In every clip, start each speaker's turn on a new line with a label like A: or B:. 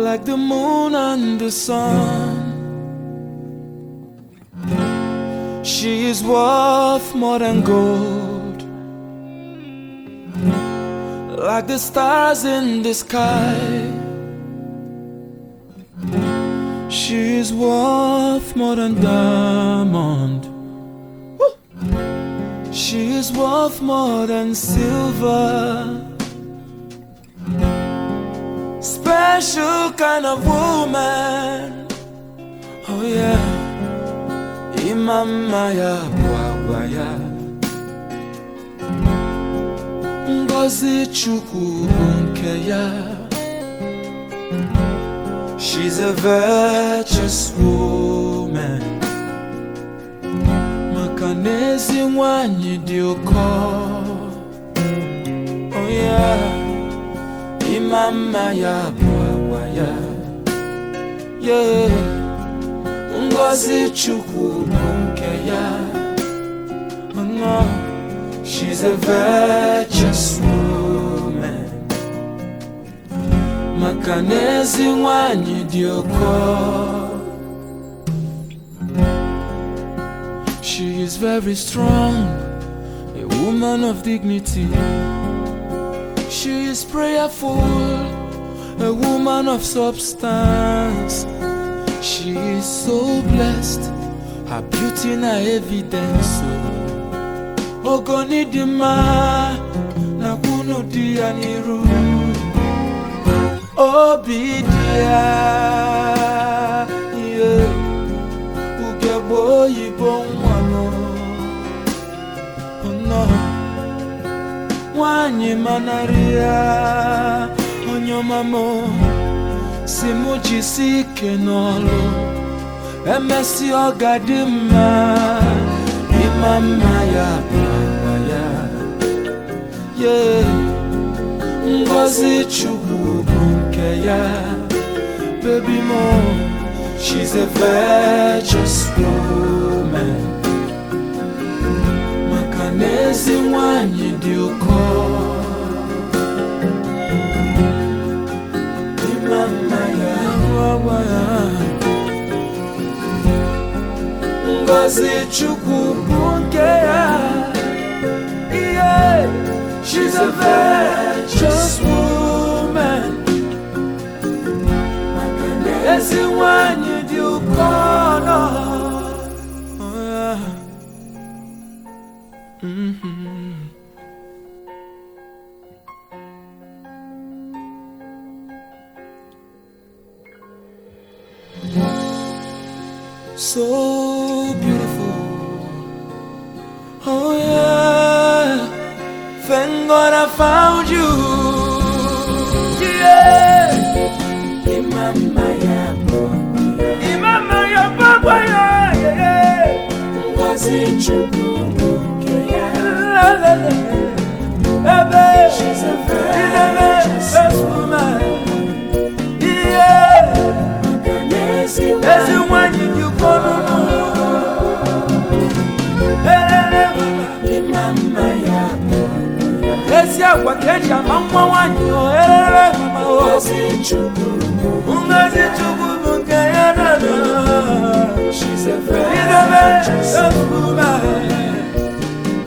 A: like the moon and the sun. She is worth more than gold, like the stars in the sky. She is worth more than diamond. She is worth more than silver. Special kind of woman. Oh yeah. Imama ya bwagwa ya. Ngozi Chukwu bụ nke ya. She's a virtuous woman. Maka na ezi nwanyị. Ịma mma ya bụ agwa ya. Yeah. Ngozi Chukwu bụ nke ya. She's a virtuous woman. Maka na ezi nwanyị dị ụkọ. She is very strong, a woman of dignity. She is prayerful, a woman of substance. She is so blessed, her beauty oh, na evidence. Ogoni dị mma na kwunu dị ya n'iru. Obi oh, dị nwanyị manarị ya onye ọmamụ si mụ jisi ike n'ọlụ emesi ọ ga-adị mma ịma mma ya agwa ya. Ye ngozi chukwu bụ nke ya. Baby mo she's a virtuous woman. Maka na ezi nwanyị dị ụkọ ngozi chukwu bụ nke ya ihe she's a virtuous woman ezi nwanyị dị ụkọ nọ yeah. Mhm. So found you. Yeah. Imama ya Imama ya baba ya.
B: Ngozi Chukwu nke ya.
A: La, la, la. Ebe.
B: She's a
A: Ebe. Elele mama o.
B: Ngozi Chukwu bụ
A: nke ya na na.
B: She's a
A: Idebe.
B: virtuous
A: Best woman.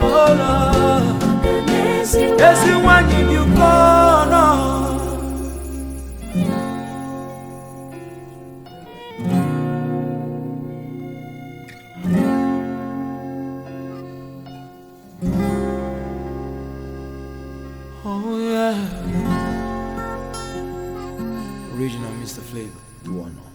A: Lord.
B: Maka na ezi
A: nwanyị Original Mr. Flavour.
C: You are not.